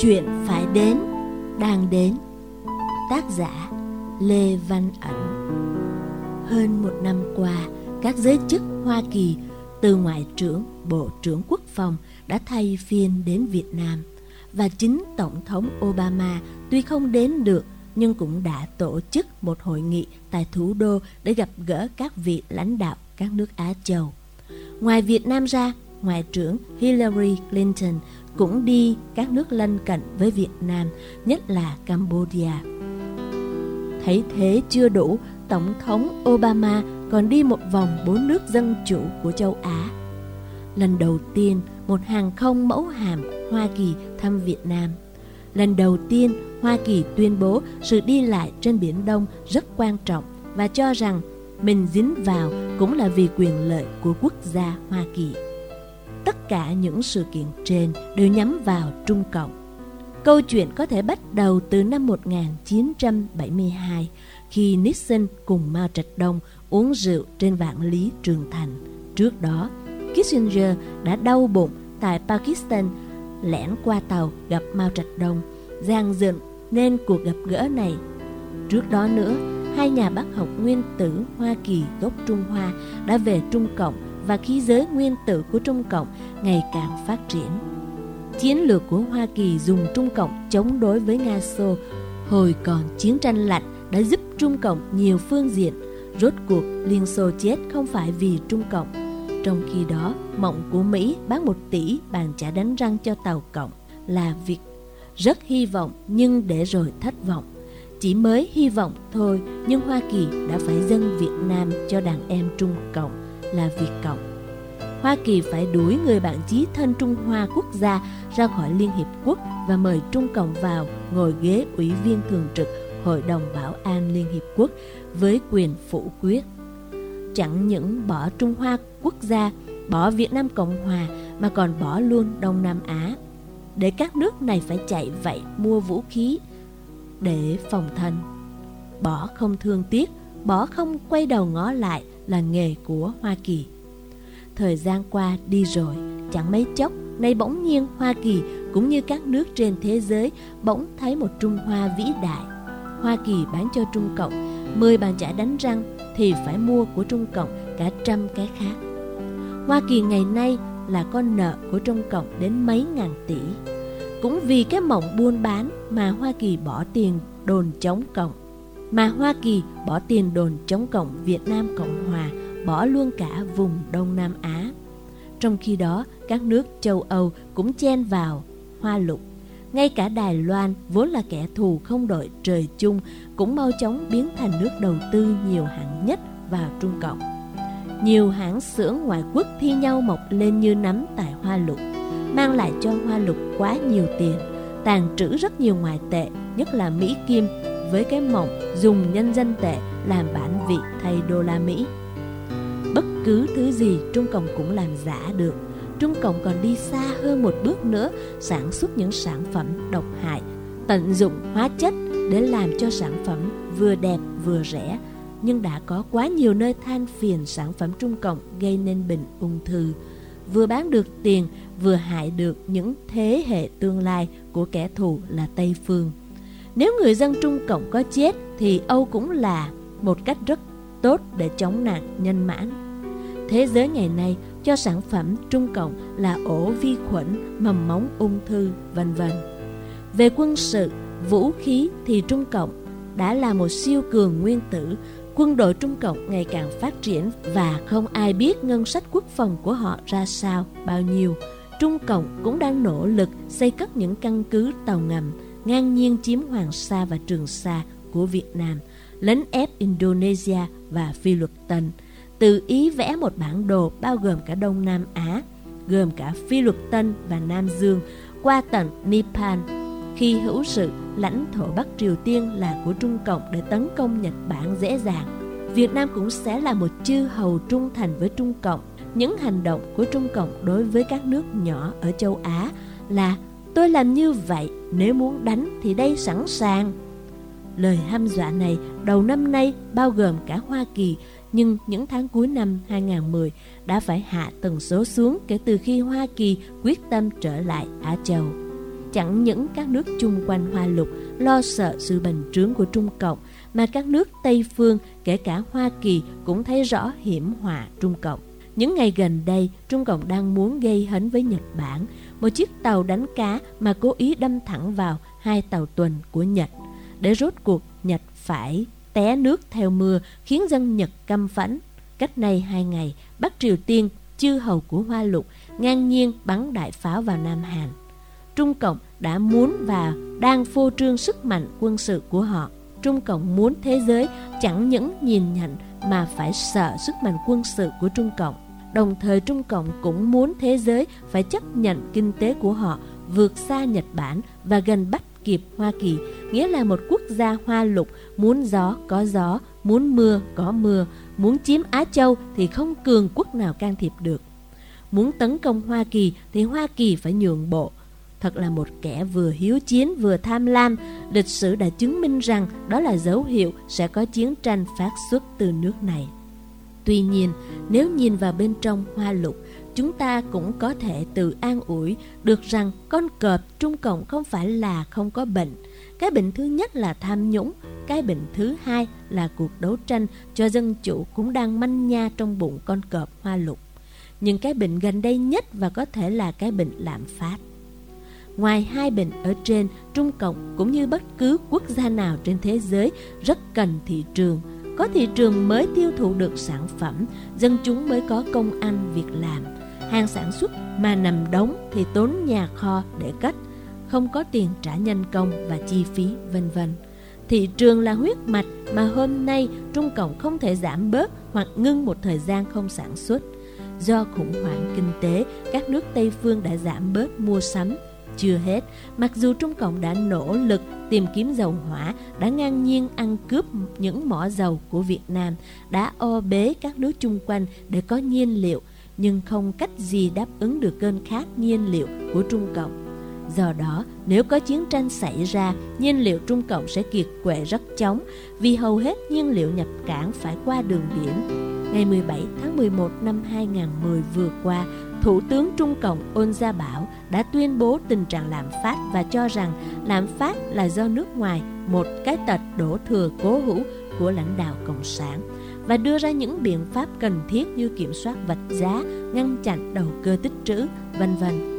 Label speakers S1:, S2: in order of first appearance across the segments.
S1: Chuyện phải đến, đang đến. Tác giả Lê Văn Ẩn. Hơn một năm qua, các giới chức Hoa Kỳ từ Ngoại trưởng, Bộ trưởng Quốc phòng đã thay phiên đến Việt Nam. Và chính Tổng thống Obama tuy không đến được nhưng cũng đã tổ chức một hội nghị tại thủ đô để gặp gỡ các vị lãnh đạo các nước Á Châu. Ngoài Việt Nam ra, Ngoại trưởng Hillary Clinton cũng đi các nước lân cận với Việt Nam, nhất là Cambodia. Thấy thế chưa đủ, Tổng thống Obama còn đi một vòng bốn nước dân chủ của châu Á. Lần đầu tiên, một hàng không mẫu hàm Hoa Kỳ thăm Việt Nam. Lần đầu tiên, Hoa Kỳ tuyên bố sự đi lại trên Biển Đông rất quan trọng và cho rằng mình dính vào cũng là vì quyền lợi của quốc gia Hoa Kỳ. Tất cả những sự kiện trên đều nhắm vào Trung Cộng. Câu chuyện có thể bắt đầu từ năm 1972 khi Nixon cùng Mao Trạch Đông uống rượu trên vạn lý Trường Thành. Trước đó, Kissinger đã đau bụng tại Pakistan lẻn qua tàu gặp Mao Trạch Đông, giang dựng nên cuộc gặp gỡ này. Trước đó nữa, hai nhà bác học nguyên tử Hoa Kỳ gốc Trung Hoa đã về Trung Cộng và khí giới nguyên tử của Trung Cộng ngày càng phát triển. Chiến lược của Hoa Kỳ dùng Trung Cộng chống đối với Nga Xô hồi còn chiến tranh lạnh đã giúp Trung Cộng nhiều phương diện. Rốt cuộc Liên Xô chết không phải vì Trung Cộng. Trong khi đó, mộng của Mỹ bán một tỷ bàn trả đánh răng cho Tàu Cộng là việc rất hy vọng nhưng để rồi thất vọng. Chỉ mới hy vọng thôi nhưng Hoa Kỳ đã phải dâng Việt Nam cho đàn em Trung Cộng là Việt Cộng. Hoa Kỳ phải đuổi người bạn chí thân Trung Hoa quốc gia ra khỏi Liên Hiệp Quốc và mời Trung Cộng vào ngồi ghế ủy viên thường trực Hội đồng Bảo an Liên Hiệp Quốc với quyền phủ quyết. Chẳng những bỏ Trung Hoa quốc gia, bỏ Việt Nam Cộng Hòa mà còn bỏ luôn Đông Nam Á. Để các nước này phải chạy vậy mua vũ khí để phòng thân. Bỏ không thương tiếc, bỏ không quay đầu ngó lại là nghề của Hoa Kỳ. Thời gian qua đi rồi, chẳng mấy chốc, nay bỗng nhiên Hoa Kỳ cũng như các nước trên thế giới bỗng thấy một Trung Hoa vĩ đại. Hoa Kỳ bán cho Trung Cộng 10 bàn chải đánh răng thì phải mua của Trung Cộng cả trăm cái khác. Hoa Kỳ ngày nay là con nợ của Trung Cộng đến mấy ngàn tỷ. Cũng vì cái mộng buôn bán mà Hoa Kỳ bỏ tiền đồn chống Cộng mà Hoa Kỳ bỏ tiền đồn chống cộng Việt Nam Cộng Hòa, bỏ luôn cả vùng Đông Nam Á. Trong khi đó, các nước châu Âu cũng chen vào hoa lục. Ngay cả Đài Loan, vốn là kẻ thù không đội trời chung, cũng mau chóng biến thành nước đầu tư nhiều hạng nhất vào Trung Cộng. Nhiều hãng xưởng ngoại quốc thi nhau mọc lên như nắm tại hoa lục, mang lại cho hoa lục quá nhiều tiền, tàn trữ rất nhiều ngoại tệ, nhất là Mỹ Kim với cái mộng dùng nhân dân tệ làm bản vị thay đô la Mỹ. Bất cứ thứ gì Trung Cộng cũng làm giả được. Trung Cộng còn đi xa hơn một bước nữa sản xuất những sản phẩm độc hại, tận dụng hóa chất để làm cho sản phẩm vừa đẹp vừa rẻ. Nhưng đã có quá nhiều nơi than phiền sản phẩm Trung Cộng gây nên bệnh ung thư. Vừa bán được tiền, vừa hại được những thế hệ tương lai của kẻ thù là Tây Phương. Nếu người dân Trung Cộng có chết thì Âu cũng là một cách rất tốt để chống nạn nhân mãn. Thế giới ngày nay cho sản phẩm Trung Cộng là ổ vi khuẩn, mầm móng ung thư, vân vân. Về quân sự, vũ khí thì Trung Cộng đã là một siêu cường nguyên tử, quân đội Trung Cộng ngày càng phát triển và không ai biết ngân sách quốc phòng của họ ra sao, bao nhiêu. Trung Cộng cũng đang nỗ lực xây cất những căn cứ tàu ngầm, ngang nhiên chiếm Hoàng Sa và Trường Sa của Việt Nam, lấn ép Indonesia và Phi Luật Tân, tự ý vẽ một bản đồ bao gồm cả Đông Nam Á, gồm cả Phi Luật Tân và Nam Dương, qua tận Nepal, khi hữu sự lãnh thổ Bắc Triều Tiên là của Trung Cộng để tấn công Nhật Bản dễ dàng. Việt Nam cũng sẽ là một chư hầu trung thành với Trung Cộng. Những hành động của Trung Cộng đối với các nước nhỏ ở châu Á là Tôi làm như vậy, nếu muốn đánh thì đây sẵn sàng. Lời hăm dọa này đầu năm nay bao gồm cả Hoa Kỳ, nhưng những tháng cuối năm 2010 đã phải hạ tần số xuống kể từ khi Hoa Kỳ quyết tâm trở lại Á Châu. chẳng những các nước chung quanh Hoa Lục lo sợ sự bành trướng của Trung Cộng, mà các nước Tây Phương, kể cả Hoa Kỳ cũng thấy rõ hiểm họa Trung Cộng. Những ngày gần đây, Trung Cộng đang muốn gây hấn với Nhật Bản, một chiếc tàu đánh cá mà cố ý đâm thẳng vào hai tàu tuần của Nhật. Để rốt cuộc, Nhật phải té nước theo mưa khiến dân Nhật căm phẫn. Cách nay hai ngày, Bắc Triều Tiên, chư hầu của Hoa Lục, ngang nhiên bắn đại pháo vào Nam Hàn. Trung Cộng đã muốn và đang phô trương sức mạnh quân sự của họ. Trung Cộng muốn thế giới chẳng những nhìn nhận mà phải sợ sức mạnh quân sự của Trung Cộng. Đồng thời Trung Cộng cũng muốn thế giới phải chấp nhận kinh tế của họ vượt xa Nhật Bản và gần bắt kịp Hoa Kỳ, nghĩa là một quốc gia hoa lục muốn gió có gió, muốn mưa có mưa, muốn chiếm Á Châu thì không cường quốc nào can thiệp được. Muốn tấn công Hoa Kỳ thì Hoa Kỳ phải nhượng bộ. Thật là một kẻ vừa hiếu chiến vừa tham lam, lịch sử đã chứng minh rằng đó là dấu hiệu sẽ có chiến tranh phát xuất từ nước này. Tuy nhiên, nếu nhìn vào bên trong hoa lục, chúng ta cũng có thể tự an ủi được rằng con cọp Trung Cộng không phải là không có bệnh. Cái bệnh thứ nhất là tham nhũng, cái bệnh thứ hai là cuộc đấu tranh cho dân chủ cũng đang manh nha trong bụng con cọp hoa lục. Nhưng cái bệnh gần đây nhất và có thể là cái bệnh lạm phát. Ngoài hai bệnh ở trên, Trung Cộng cũng như bất cứ quốc gia nào trên thế giới rất cần thị trường. Có thị trường mới tiêu thụ được sản phẩm, dân chúng mới có công ăn việc làm. Hàng sản xuất mà nằm đóng thì tốn nhà kho để cất, không có tiền trả nhân công và chi phí vân vân. Thị trường là huyết mạch mà hôm nay Trung Cộng không thể giảm bớt hoặc ngưng một thời gian không sản xuất. Do khủng hoảng kinh tế, các nước Tây phương đã giảm bớt mua sắm. Chưa hết, mặc dù Trung Cộng đã nỗ lực tìm kiếm dầu hỏa, đã ngang nhiên ăn cướp những mỏ dầu của Việt Nam, đã o bế các nước chung quanh để có nhiên liệu, nhưng không cách gì đáp ứng được cơn khát nhiên liệu của Trung Cộng. Do đó, nếu có chiến tranh xảy ra, nhiên liệu Trung Cộng sẽ kiệt quệ rất chóng vì hầu hết nhiên liệu nhập cảng phải qua đường biển. Ngày 17 tháng 11 năm 2010 vừa qua, Thủ tướng Trung Cộng Ôn Gia Bảo đã tuyên bố tình trạng lạm phát và cho rằng lạm phát là do nước ngoài, một cái tật đổ thừa cố hữu của lãnh đạo Cộng sản và đưa ra những biện pháp cần thiết như kiểm soát vật giá, ngăn chặn đầu cơ tích trữ, vân vân.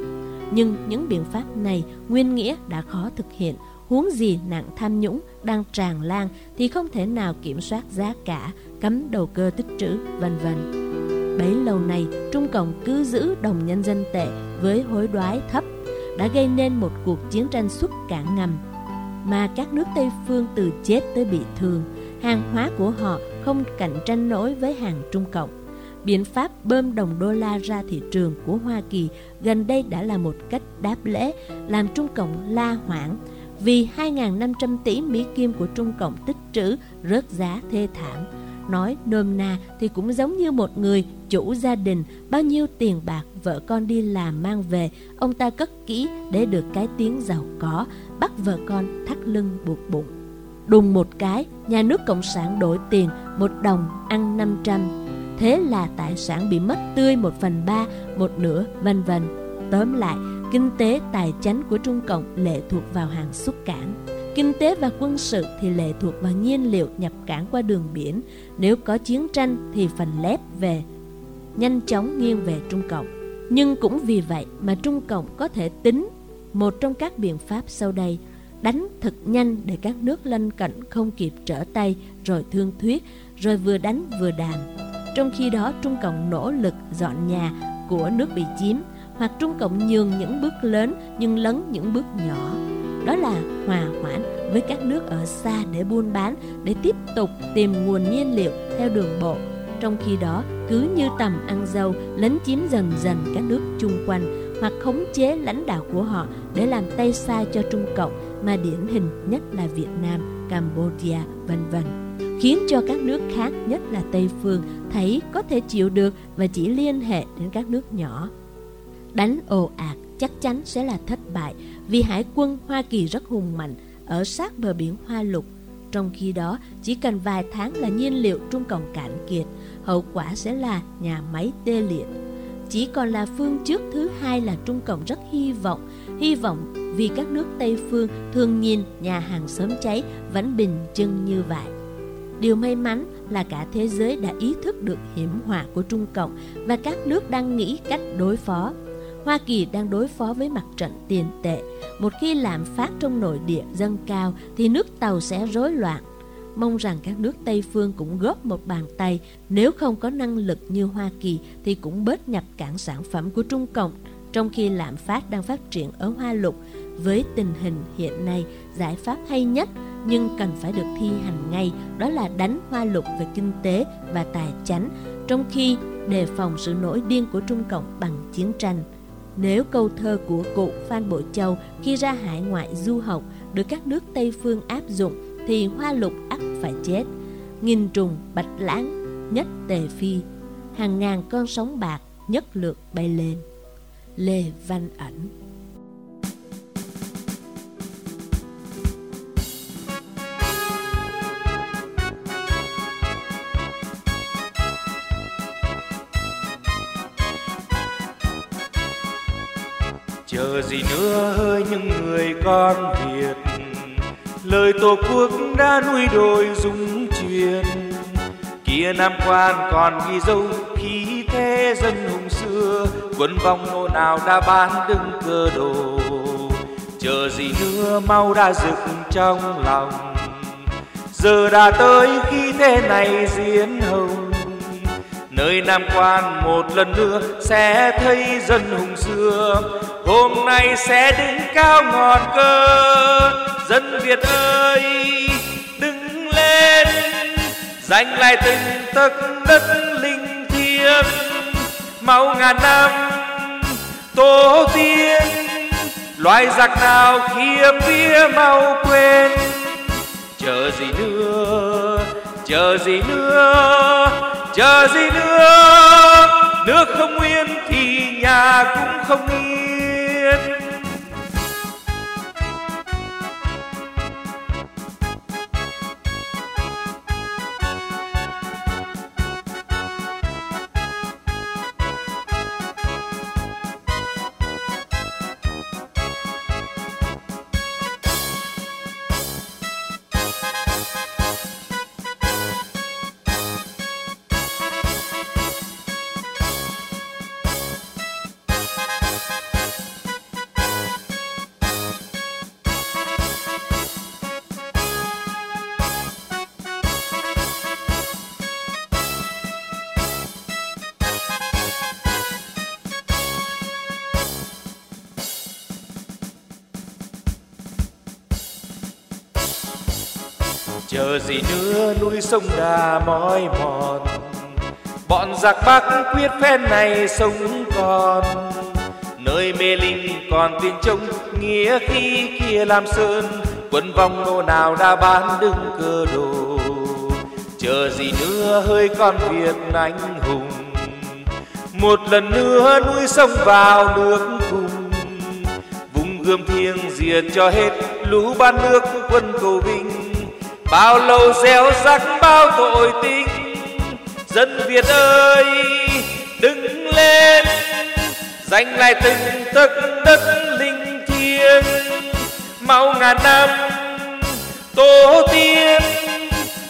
S1: Nhưng những biện pháp này nguyên nghĩa đã khó thực hiện, huống gì nạn tham nhũng đang tràn lan thì không thể nào kiểm soát giá cả, cấm đầu cơ tích trữ, vân vân. Bấy lâu nay, Trung Cộng cứ giữ đồng nhân dân tệ với hối đoái thấp, đã gây nên một cuộc chiến tranh xuất cản ngầm mà các nước Tây phương từ chết tới bị thương, hàng hóa của họ không cạnh tranh nổi với hàng Trung Cộng. Biện pháp bơm đồng đô la ra thị trường của Hoa Kỳ gần đây đã là một cách đáp lễ làm Trung Cộng la hoảng vì 2.500 tỷ Mỹ Kim của Trung Cộng tích trữ rớt giá thê thảm. Nói nôm na thì cũng giống như một người chủ gia đình bao nhiêu tiền bạc vợ con đi làm mang về ông ta cất kỹ để được cái tiếng giàu có bắt vợ con thắt lưng buộc bụng đùng một cái nhà nước cộng sản đổi tiền một đồng ăn 500 Thế là tài sản bị mất tươi một phần ba, một nửa, vân vân. Tóm lại, kinh tế tài chánh của Trung Cộng lệ thuộc vào hàng xuất cảng. Kinh tế và quân sự thì lệ thuộc vào nhiên liệu nhập cảng qua đường biển. Nếu có chiến tranh thì phần lép về, nhanh chóng nghiêng về Trung Cộng. Nhưng cũng vì vậy mà Trung Cộng có thể tính một trong các biện pháp sau đây đánh thật nhanh để các nước lân cận không kịp trở tay rồi thương thuyết rồi vừa đánh vừa đàm trong khi đó Trung Cộng nỗ lực dọn nhà của nước bị chiếm hoặc Trung Cộng nhường những bước lớn nhưng lấn những bước nhỏ. Đó là hòa hoãn với các nước ở xa để buôn bán, để tiếp tục tìm nguồn nhiên liệu theo đường bộ. Trong khi đó, cứ như tầm ăn dâu, lấn chiếm dần dần các nước chung quanh hoặc khống chế lãnh đạo của họ để làm tay sai cho Trung Cộng mà điển hình nhất là Việt Nam, Cambodia, vân vân khiến cho các nước khác nhất là Tây phương thấy có thể chịu được và chỉ liên hệ đến các nước nhỏ. Đánh ồ ạt chắc chắn sẽ là thất bại vì hải quân Hoa Kỳ rất hùng mạnh ở sát bờ biển Hoa Lục. Trong khi đó, chỉ cần vài tháng là nhiên liệu Trung Cộng cạn kiệt, hậu quả sẽ là nhà máy tê liệt. chỉ còn là phương trước thứ hai là Trung Cộng rất hy vọng, hy vọng vì các nước Tây phương thường nhìn nhà hàng sớm cháy vẫn bình chân như vậy. Điều may mắn là cả thế giới đã ý thức được hiểm họa của Trung Cộng và các nước đang nghĩ cách đối phó. Hoa Kỳ đang đối phó với mặt trận tiền tệ. Một khi lạm phát trong nội địa dâng cao thì nước tàu sẽ rối loạn. Mong rằng các nước Tây phương cũng góp một bàn tay, nếu không có năng lực như Hoa Kỳ thì cũng bớt nhập cảng sản phẩm của Trung Cộng, trong khi lạm phát đang phát triển ở Hoa Lục. Với tình hình hiện nay, giải pháp hay nhất nhưng cần phải được thi hành ngay đó là đánh Hoa Lục về kinh tế và tài chánh, trong khi đề phòng sự nổi điên của Trung Cộng bằng chiến tranh. Nếu câu thơ của cụ Phan Bội Châu khi ra hải ngoại du học được các nước Tây phương áp dụng thì hoa lục ắt phải chết. Nghìn trùng bạch lãng nhất tề phi, hàng ngàn con sóng bạc nhất lượt bay lên. Lê Văn ảnh
S2: chờ gì nữa hơi những người con Việt. Lời tổ quốc đã nuôi đồi dung truyền kia nam quan còn ghi dấu khí thế dân hùng xưa. Quân vong nô nào đã bán đứng cơ đồ. Chờ gì nữa mau đã rực trong lòng. Giờ đã tới khi thế này diễn hồng. Nơi nam quan một lần nữa sẽ thấy dân hùng xưa hôm nay sẽ đứng cao ngọn cờ. Dân việt ơi, đứng lên. Giành lại từng tấc đất linh thiêng. Máu ngàn năm, tổ tiên. Loài giặc nào khiêm vía mau quên. Chờ gì nữa, chờ gì nữa, chờ gì nữa. Nước không yên thì nhà cũng không yên chờ gì nữa núi sông đà mỏi mòn. Bọn giặc bắc quyết phen này sống còn. Nơi mê linh còn tiên trông nghĩa khi kia làm sơn. Quân vong nô nào đã bán đứng cơ đồ. Chờ gì nữa hơi con việt anh hùng. Một lần nữa núi sông vào nước cùng. Vùng gươm thiêng diệt cho hết lũ ban nước quân cầu vinh bao lâu gieo rắc bao tội tình. Dân việt ơi, đứng lên. Giành lại từng tấc đất linh thiêng. Máu ngàn năm, tổ tiên.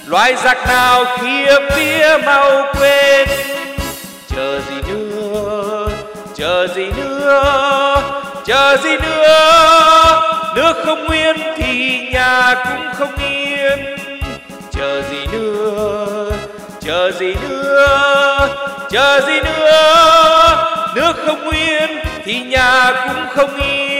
S2: Loài giặc nào kia phía mau quên. Chờ gì nữa, chờ gì nữa, chờ gì nữa cũng không yên. Chờ gì nữa, chờ gì nữa, chờ gì nữa. Nước không yên thì nhà cũng không yên.